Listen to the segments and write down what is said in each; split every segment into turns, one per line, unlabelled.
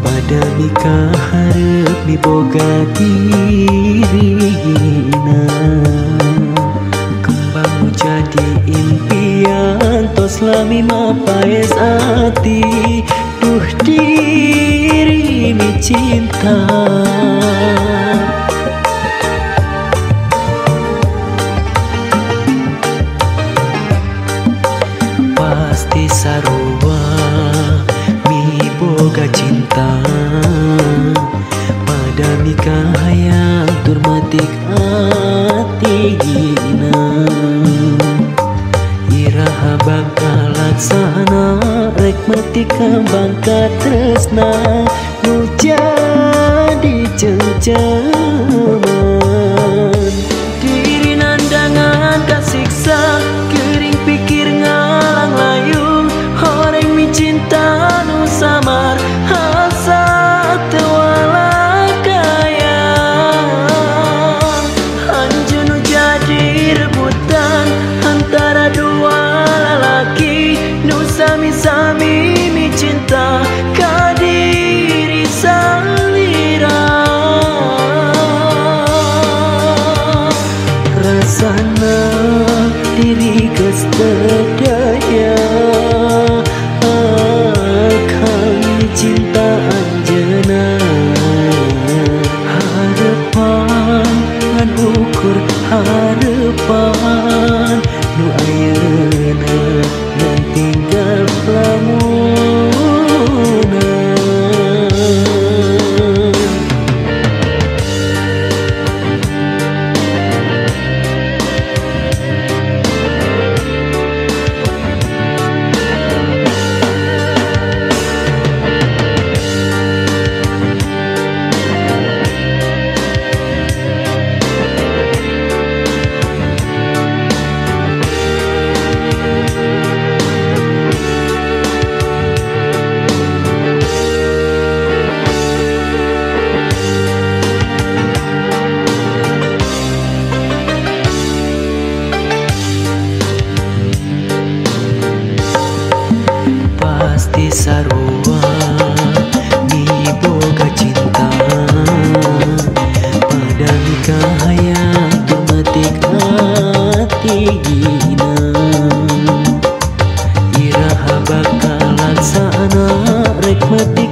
Pada mika harap diboga dirina Kembang jadi impian Tos lami mapaes hati Duh diri mi cinta. hayang turmatik ati gina. Iraha bakal laksana rek mati bangka tresna cencang sami-sami cinta kadiri salira rasanya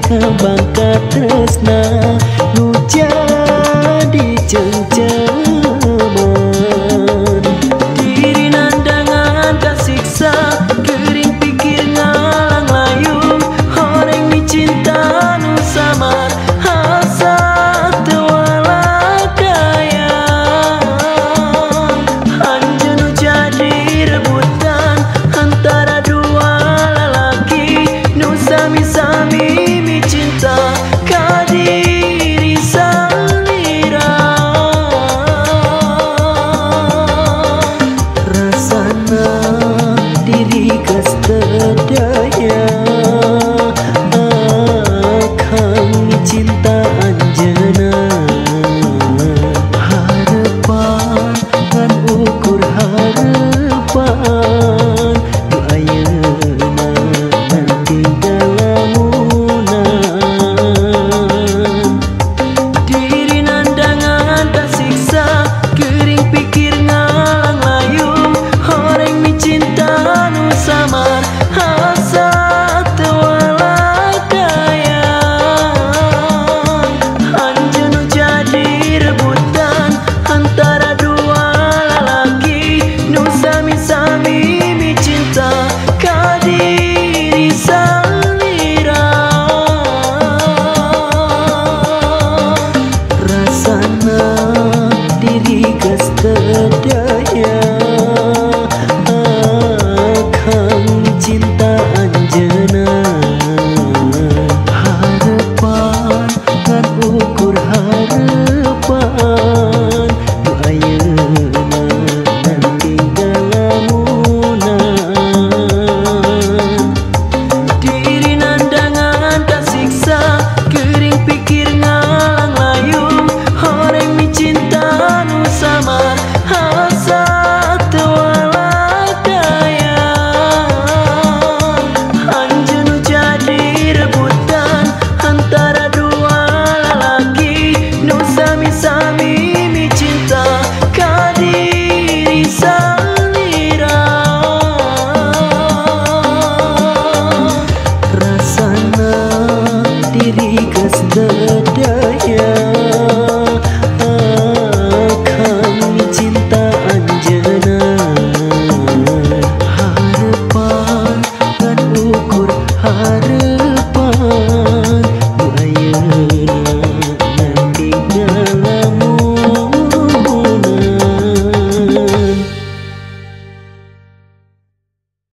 sebakat más adanya Akan cinta anjana. Harapan dan ukur harapan.